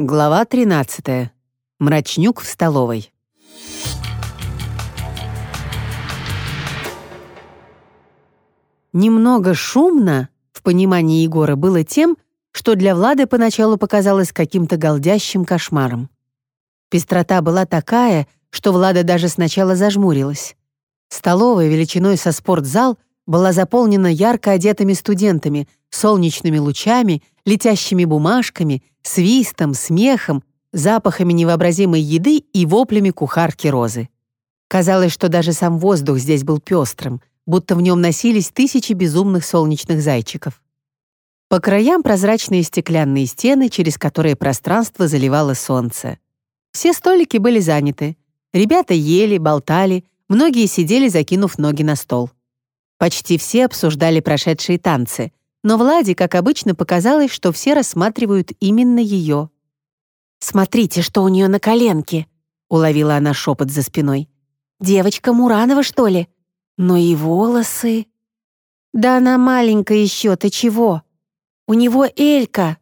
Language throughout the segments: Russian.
Глава 13. Мрачнюк в столовой. Немного шумно, в понимании Егора, было тем, что для Влады поначалу показалось каким-то голдящим кошмаром. Пестрота была такая, что Влада даже сначала зажмурилась. Столовая величиной со спортзал была заполнена ярко одетыми студентами, солнечными лучами, летящими бумажками, свистом, смехом, запахами невообразимой еды и воплями кухарки Розы. Казалось, что даже сам воздух здесь был пестрым, будто в нем носились тысячи безумных солнечных зайчиков. По краям прозрачные стеклянные стены, через которые пространство заливало солнце. Все столики были заняты. Ребята ели, болтали, многие сидели, закинув ноги на стол. Почти все обсуждали прошедшие танцы, но Владе, как обычно, показалось, что все рассматривают именно ее. «Смотрите, что у нее на коленке!» — уловила она шепот за спиной. «Девочка Муранова, что ли? Но и волосы...» «Да она маленькая еще, ты чего? У него Элька!»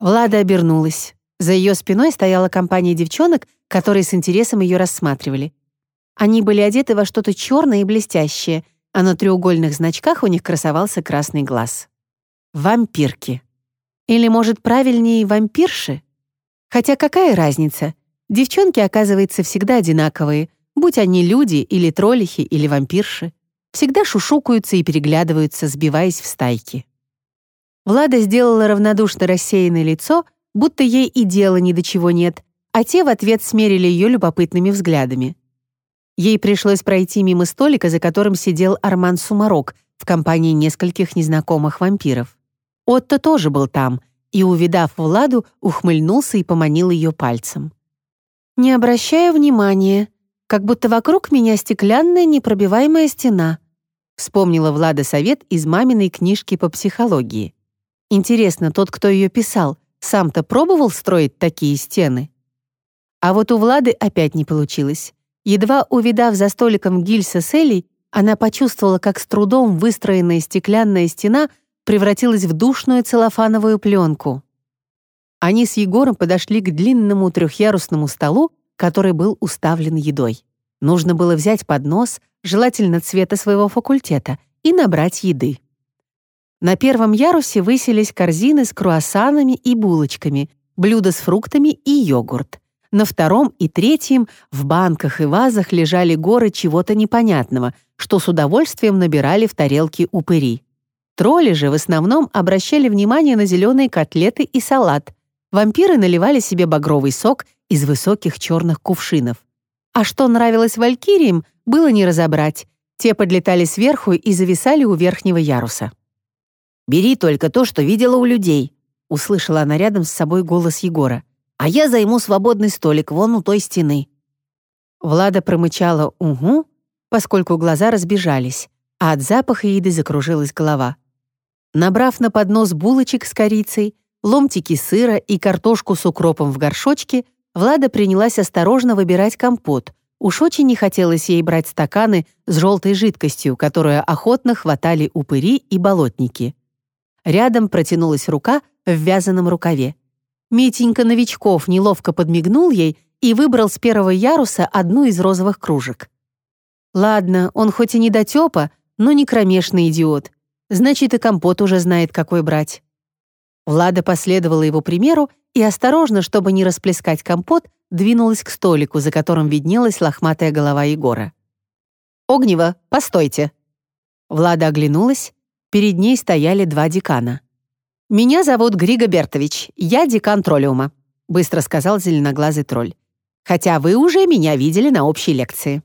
Влада обернулась. За ее спиной стояла компания девчонок, которые с интересом ее рассматривали. Они были одеты во что-то черное и блестящее, а на треугольных значках у них красовался красный глаз. Вампирки. Или, может, правильнее, вампирши? Хотя какая разница? Девчонки, оказывается, всегда одинаковые, будь они люди или троллихи или вампирши. Всегда шушукаются и переглядываются, сбиваясь в стайки. Влада сделала равнодушно рассеянное лицо, будто ей и дела ни до чего нет, а те в ответ смерили ее любопытными взглядами. Ей пришлось пройти мимо столика, за которым сидел Арман Сумарок в компании нескольких незнакомых вампиров. Отто тоже был там и, увидав Владу, ухмыльнулся и поманил ее пальцем. «Не обращая внимания, как будто вокруг меня стеклянная непробиваемая стена», вспомнила Влада совет из маминой книжки по психологии. Интересно, тот, кто ее писал, сам-то пробовал строить такие стены? А вот у Влады опять не получилось. Едва увидав за столиком Гильса с Элей, она почувствовала, как с трудом выстроенная стеклянная стена превратилась в душную целлофановую пленку. Они с Егором подошли к длинному трехъярусному столу, который был уставлен едой. Нужно было взять поднос, желательно цвета своего факультета, и набрать еды. На первом ярусе высились корзины с круассанами и булочками, блюда с фруктами и йогурт. На втором и третьем в банках и вазах лежали горы чего-то непонятного, что с удовольствием набирали в тарелки упыри. Тролли же в основном обращали внимание на зеленые котлеты и салат. Вампиры наливали себе багровый сок из высоких черных кувшинов. А что нравилось валькириям, было не разобрать. Те подлетали сверху и зависали у верхнего яруса. «Бери только то, что видела у людей», — услышала она рядом с собой голос Егора а я займу свободный столик вон у той стены». Влада промычала «Угу», поскольку глаза разбежались, а от запаха еды закружилась голова. Набрав на поднос булочек с корицей, ломтики сыра и картошку с укропом в горшочке, Влада принялась осторожно выбирать компот. Уж очень не хотелось ей брать стаканы с желтой жидкостью, которую охотно хватали упыри и болотники. Рядом протянулась рука в вязаном рукаве. Митенька Новичков неловко подмигнул ей и выбрал с первого яруса одну из розовых кружек. Ладно, он хоть и не дотёпа, но не кромешный идиот. Значит, и компот уже знает, какой брать. Влада последовала его примеру и осторожно, чтобы не расплескать компот, двинулась к столику, за которым виднелась лохматая голова Егора. «Огнева, постойте!» Влада оглянулась. Перед ней стояли два декана. «Меня зовут Григо Бертович, я декан троллиума», быстро сказал зеленоглазый тролль. «Хотя вы уже меня видели на общей лекции».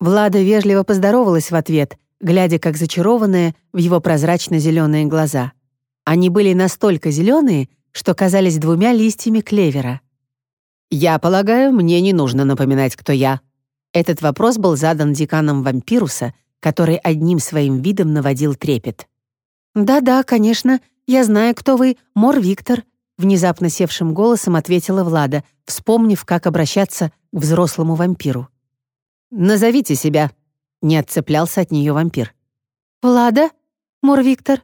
Влада вежливо поздоровалась в ответ, глядя как зачарованная в его прозрачно-зеленые глаза. Они были настолько зеленые, что казались двумя листьями клевера. «Я полагаю, мне не нужно напоминать, кто я». Этот вопрос был задан деканом вампируса, который одним своим видом наводил трепет. «Да-да, конечно, «Я знаю, кто вы, Мор Виктор», — внезапно севшим голосом ответила Влада, вспомнив, как обращаться к взрослому вампиру. «Назовите себя», — не отцеплялся от нее вампир. «Влада? Мор Виктор?»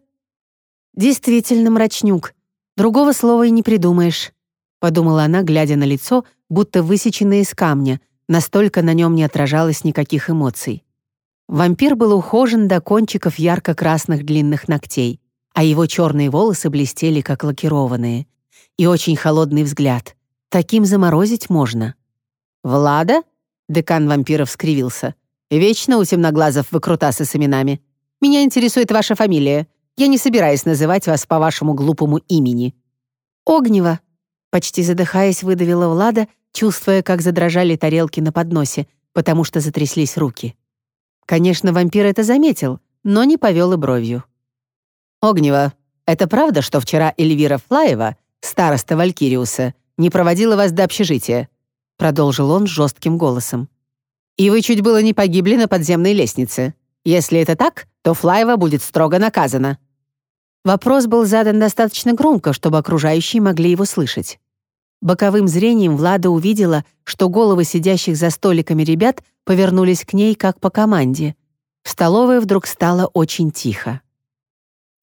«Действительно мрачнюк. Другого слова и не придумаешь». — подумала она, глядя на лицо, будто высеченное из камня, настолько на нем не отражалось никаких эмоций. Вампир был ухожен до кончиков ярко-красных длинных ногтей, а его черные волосы блестели, как лакированные. И очень холодный взгляд. Таким заморозить можно. «Влада?» — декан вампиров скривился. «Вечно у темноглазов выкрутасы с именами. Меня интересует ваша фамилия. Я не собираюсь называть вас по вашему глупому имени». «Огнева», — почти задыхаясь, выдавила Влада, чувствуя, как задрожали тарелки на подносе, потому что затряслись руки. Конечно, вампир это заметил, но не повел и бровью. «Огнева, это правда, что вчера Эльвира Флаева, староста Валькириуса, не проводила вас до общежития?» Продолжил он жестким голосом. «И вы чуть было не погибли на подземной лестнице. Если это так, то Флаева будет строго наказана». Вопрос был задан достаточно громко, чтобы окружающие могли его слышать. Боковым зрением Влада увидела, что головы сидящих за столиками ребят повернулись к ней как по команде. В столовой вдруг стало очень тихо.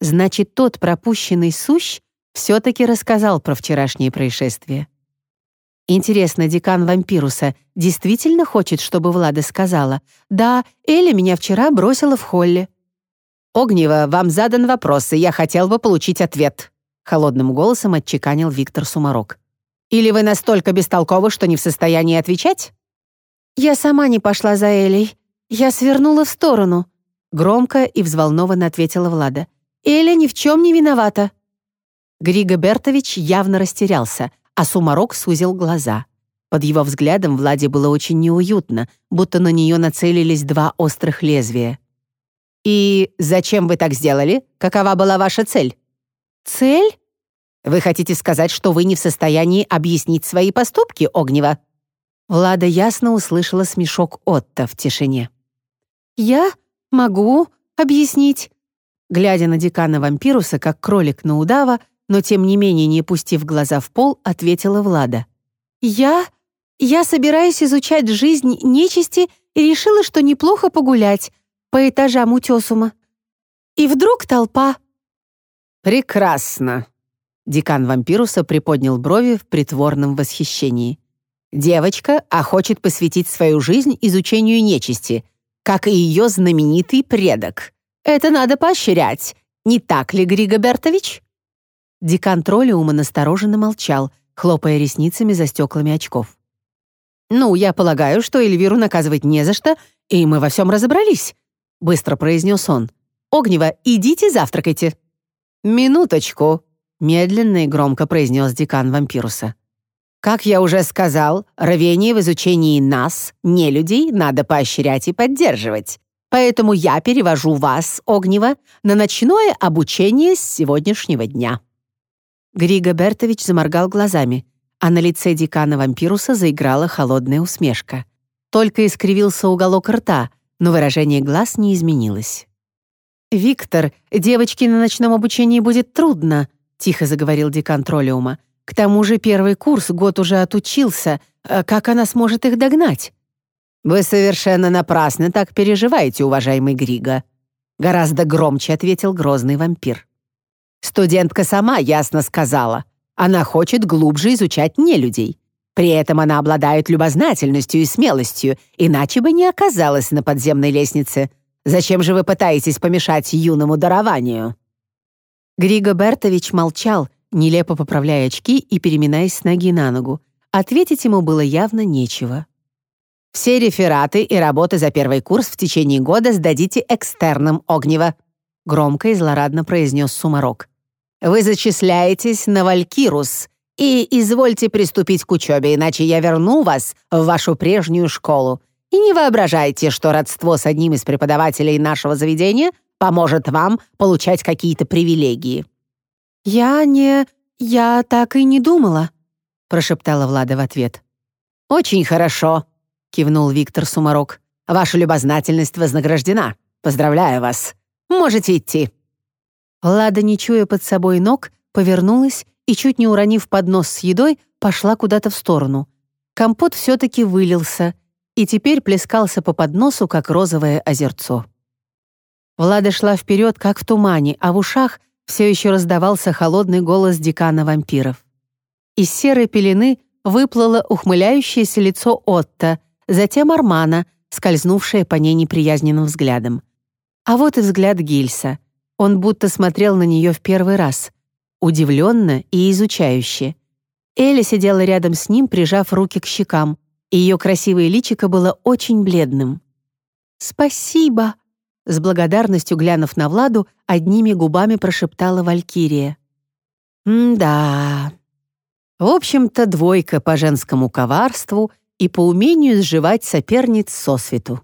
Значит, тот пропущенный сущ все-таки рассказал про вчерашнее происшествие. Интересно, декан вампируса действительно хочет, чтобы Влада сказала, «Да, Эля меня вчера бросила в холле». «Огнева, вам задан вопрос, и я хотел бы получить ответ», — холодным голосом отчеканил Виктор Сумарок. Или вы настолько бестолковы, что не в состоянии отвечать?» «Я сама не пошла за Элей. Я свернула в сторону», — громко и взволнованно ответила Влада. «Эля ни в чем не виновата». Григо Бертович явно растерялся, а Сумарок сузил глаза. Под его взглядом Владе было очень неуютно, будто на нее нацелились два острых лезвия. «И зачем вы так сделали? Какова была ваша цель?» «Цель?» Вы хотите сказать, что вы не в состоянии объяснить свои поступки, Огнева?» Влада ясно услышала смешок Отто в тишине. «Я могу объяснить». Глядя на декана вампируса, как кролик на удава, но тем не менее не пустив глаза в пол, ответила Влада. «Я... я собираюсь изучать жизнь нечисти и решила, что неплохо погулять по этажам утесума. И вдруг толпа...» «Прекрасно», Декан вампируса приподнял брови в притворном восхищении. «Девочка, а хочет посвятить свою жизнь изучению нечисти, как и ее знаменитый предок. Это надо поощрять. Не так ли, Григо Бертович?» Декан Троллиума настороженно молчал, хлопая ресницами за стеклами очков. «Ну, я полагаю, что Эльвиру наказывать не за что, и мы во всем разобрались», — быстро произнес он. «Огнева, идите завтракайте». «Минуточку», медленно и громко произнес декан вампируса. Как я уже сказал, рвение в изучении нас, не людей, надо поощрять и поддерживать. Поэтому я перевожу вас, Огнева, на ночное обучение с сегодняшнего дня». Григо Бертович заморгал глазами, а на лице декана вампируса заиграла холодная усмешка. Только искривился уголок рта, но выражение глаз не изменилось. «Виктор, девочке на ночном обучении будет трудно», тихо заговорил декан Троллиума. «К тому же первый курс год уже отучился. А как она сможет их догнать?» «Вы совершенно напрасно так переживаете, уважаемый Григо», гораздо громче ответил грозный вампир. «Студентка сама ясно сказала. Она хочет глубже изучать нелюдей. При этом она обладает любознательностью и смелостью, иначе бы не оказалась на подземной лестнице. Зачем же вы пытаетесь помешать юному дарованию?» Григо Бертович молчал, нелепо поправляя очки и переминаясь с ноги на ногу. Ответить ему было явно нечего. «Все рефераты и работы за первый курс в течение года сдадите экстерном Огнева», громко и злорадно произнес Сумарок. «Вы зачисляетесь на Валькирус и извольте приступить к учебе, иначе я верну вас в вашу прежнюю школу. И не воображайте, что родство с одним из преподавателей нашего заведения поможет вам получать какие-то привилегии». «Я не... я так и не думала», — прошептала Влада в ответ. «Очень хорошо», — кивнул Виктор Сумарок. «Ваша любознательность вознаграждена. Поздравляю вас. Можете идти». Влада, не чуя под собой ног, повернулась и, чуть не уронив поднос с едой, пошла куда-то в сторону. Компот все-таки вылился и теперь плескался по подносу, как розовое озерцо. Влада шла вперед, как в тумане, а в ушах все еще раздавался холодный голос декана вампиров. Из серой пелены выплыло ухмыляющееся лицо Отто, затем Армана, скользнувшее по ней неприязненным взглядом. А вот и взгляд Гильса. Он будто смотрел на нее в первый раз, удивленно и изучающе. Эля сидела рядом с ним, прижав руки к щекам, и ее красивое личико было очень бледным. «Спасибо!» С благодарностью глянув на Владу, одними губами прошептала Валькирия. «М-да...» В общем-то, двойка по женскому коварству и по умению сживать соперниц сосвету.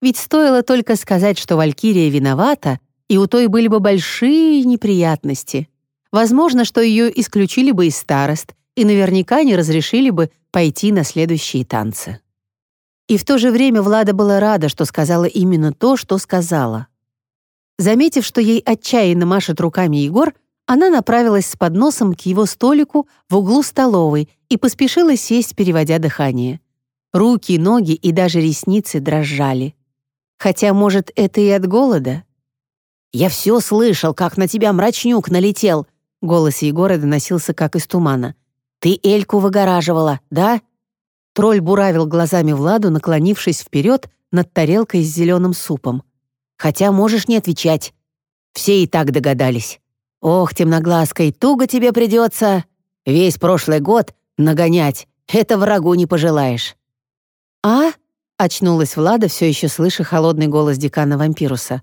Ведь стоило только сказать, что Валькирия виновата, и у той были бы большие неприятности. Возможно, что ее исключили бы из старост и наверняка не разрешили бы пойти на следующие танцы. И в то же время Влада была рада, что сказала именно то, что сказала. Заметив, что ей отчаянно машет руками Егор, она направилась с подносом к его столику в углу столовой и поспешила сесть, переводя дыхание. Руки, ноги и даже ресницы дрожали. Хотя, может, это и от голода? «Я все слышал, как на тебя мрачнюк налетел», — голос Егора доносился как из тумана. «Ты Эльку выгораживала, да?» Тролль буравил глазами Владу, наклонившись вперед над тарелкой с зеленым супом. «Хотя можешь не отвечать. Все и так догадались. Ох, темноглазкой, туго тебе придется. Весь прошлый год нагонять. Это врагу не пожелаешь». «А?» — очнулась Влада, все еще слыша холодный голос декана Вампируса.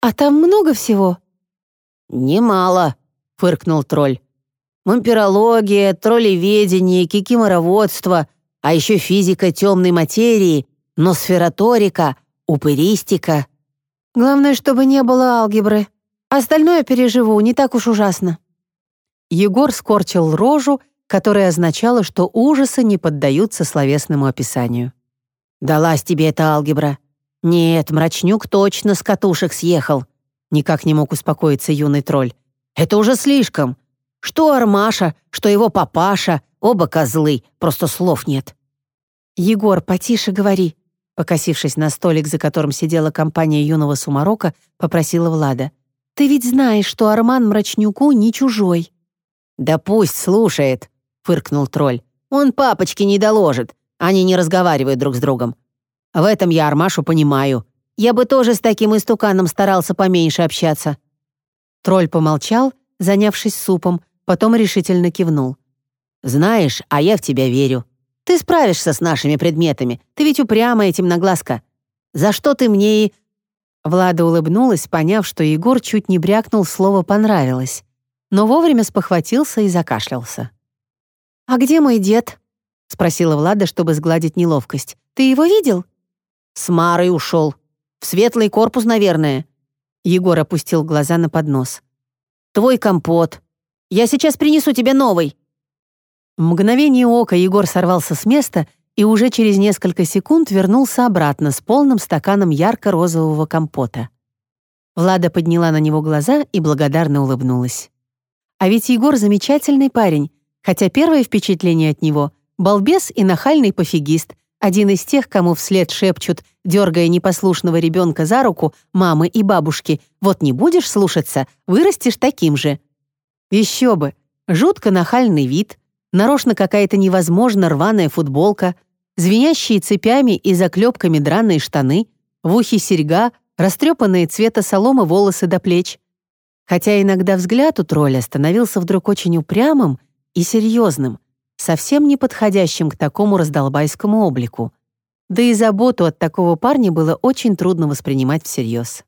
«А там много всего?» «Немало», — фыркнул тролль. «Вампирология, троллеведение, кикимороводство, а еще физика темной материи, носфераторика, упыристика». «Главное, чтобы не было алгебры», Остальное переживу, не так уж ужасно». Егор скорчил рожу, которая означала, что ужасы не поддаются словесному описанию. «Далась тебе эта алгебра. Нет, мрачнюк точно с катушек съехал». Никак не мог успокоиться юный тролль. «Это уже слишком. Что Армаша, что его папаша, оба козлы, просто слов нет». «Егор, потише говори», покосившись на столик, за которым сидела компания юного сумарока, попросила Влада. Ты ведь знаешь, что Арман Мрачнюку не чужой». «Да пусть слушает», — фыркнул тролль. «Он папочке не доложит. Они не разговаривают друг с другом. В этом я Армашу понимаю. Я бы тоже с таким истуканом старался поменьше общаться». Тролль помолчал, занявшись супом, потом решительно кивнул. «Знаешь, а я в тебя верю. Ты справишься с нашими предметами. Ты ведь упрямая темноглазка. За что ты мне и Влада улыбнулась, поняв, что Егор чуть не брякнул слово «понравилось», но вовремя спохватился и закашлялся. «А где мой дед?» — спросила Влада, чтобы сгладить неловкость. «Ты его видел?» «С Марой ушел. В светлый корпус, наверное». Егор опустил глаза на поднос. «Твой компот. Я сейчас принесу тебе новый». В мгновение ока Егор сорвался с места и уже через несколько секунд вернулся обратно с полным стаканом ярко-розового компота. Влада подняла на него глаза и благодарно улыбнулась. А ведь Егор замечательный парень, хотя первое впечатление от него — балбес и нахальный пофигист, один из тех, кому вслед шепчут, дергая непослушного ребенка за руку мамы и бабушки, «Вот не будешь слушаться, вырастешь таким же». Еще бы, жутко нахальный вид, нарочно какая-то невозможно рваная футболка — звенящие цепями и заклепками драные штаны, в ухе серьга, растрепанные цвета соломы волосы до плеч. Хотя иногда взгляд у тролля становился вдруг очень упрямым и серьезным, совсем не подходящим к такому раздолбайскому облику. Да и заботу от такого парня было очень трудно воспринимать всерьез.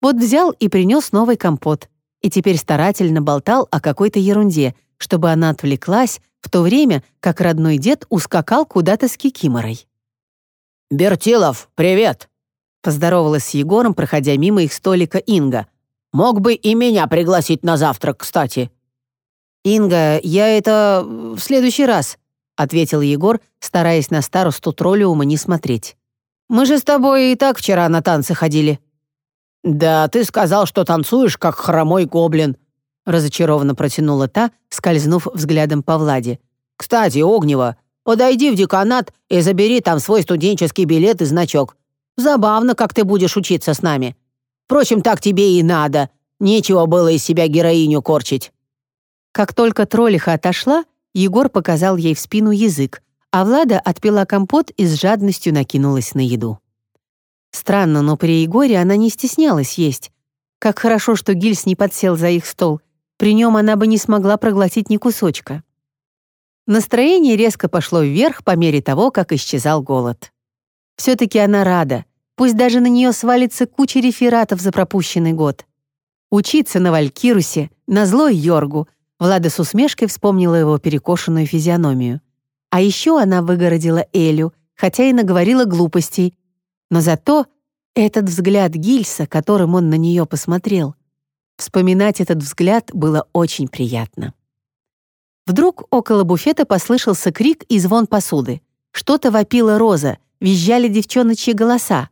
Вот взял и принес новый компот, и теперь старательно болтал о какой-то ерунде, чтобы она отвлеклась, в то время как родной дед ускакал куда-то с кикиморой. «Бертилов, привет!» Поздоровалась с Егором, проходя мимо их столика Инга. «Мог бы и меня пригласить на завтрак, кстати». «Инга, я это в следующий раз», — ответил Егор, стараясь на старосту троллиума не смотреть. «Мы же с тобой и так вчера на танцы ходили». «Да, ты сказал, что танцуешь, как хромой гоблин», разочарованно протянула та, скользнув взглядом по Владе. «Кстати, Огнева, подойди в деканат и забери там свой студенческий билет и значок. Забавно, как ты будешь учиться с нами. Впрочем, так тебе и надо. Нечего было из себя героиню корчить». Как только троллиха отошла, Егор показал ей в спину язык, а Влада отпила компот и с жадностью накинулась на еду. Странно, но при Егоре она не стеснялась есть. Как хорошо, что Гильс не подсел за их стол. При нем она бы не смогла проглотить ни кусочка. Настроение резко пошло вверх по мере того, как исчезал голод. Все-таки она рада, пусть даже на нее свалится куча рефератов за пропущенный год. Учиться на Валькирусе, на злой Йоргу, Влада с усмешкой вспомнила его перекошенную физиономию. А еще она выгородила Элю, хотя и наговорила глупостей. Но зато этот взгляд Гильса, которым он на нее посмотрел, вспоминать этот взгляд было очень приятно. Вдруг около буфета послышался крик и звон посуды. Что-то вопила Роза, визжали девчоночьи голоса.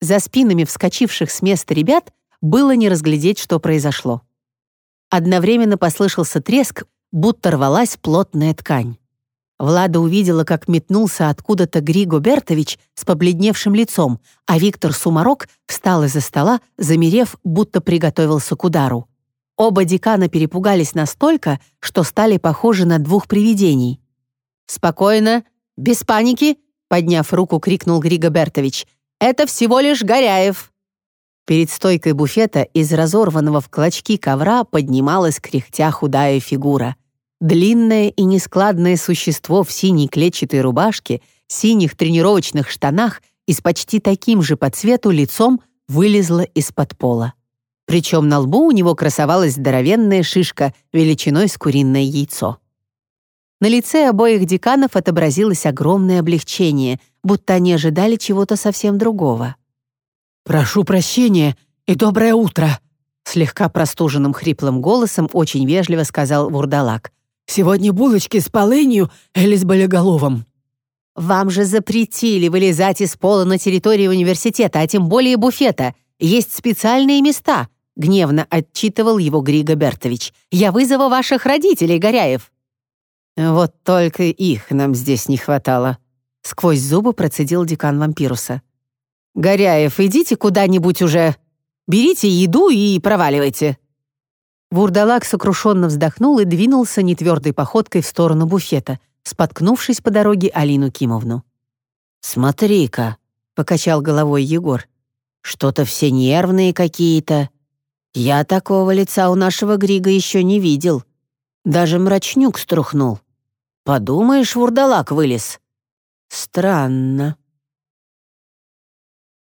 За спинами вскочивших с места ребят было не разглядеть, что произошло. Одновременно послышался треск, будто рвалась плотная ткань. Влада увидела, как метнулся откуда-то Григо Бертович с побледневшим лицом, а Виктор Сумарок встал из-за стола, замерев, будто приготовился к удару. Оба декана перепугались настолько, что стали похожи на двух привидений. «Спокойно, без паники!» — подняв руку, крикнул Григо Бертович. «Это всего лишь Горяев!» Перед стойкой буфета из разорванного в клочки ковра поднималась кряхтя худая фигура — Длинное и нескладное существо в синей клетчатой рубашке, синих тренировочных штанах и с почти таким же по цвету лицом вылезло из-под пола. Причем на лбу у него красовалась здоровенная шишка величиной с куриное яйцо. На лице обоих деканов отобразилось огромное облегчение, будто они ожидали чего-то совсем другого. «Прошу прощения и доброе утро!» Слегка простуженным хриплым голосом очень вежливо сказал Вурдалак. Сегодня булочки с полынью или с болеголовом». «Вам же запретили вылезать из пола на территории университета, а тем более буфета. Есть специальные места», — гневно отчитывал его Григо Бертович. «Я вызову ваших родителей, Горяев». «Вот только их нам здесь не хватало», — сквозь зубы процедил декан вампируса. «Горяев, идите куда-нибудь уже. Берите еду и проваливайте». Вурдалак сокрушенно вздохнул и двинулся нетвердой походкой в сторону буфета, споткнувшись по дороге Алину Кимовну. «Смотри-ка», — покачал головой Егор, «что-то все нервные какие-то. Я такого лица у нашего Грига еще не видел. Даже мрачнюк струхнул. Подумаешь, вурдалак вылез. Странно».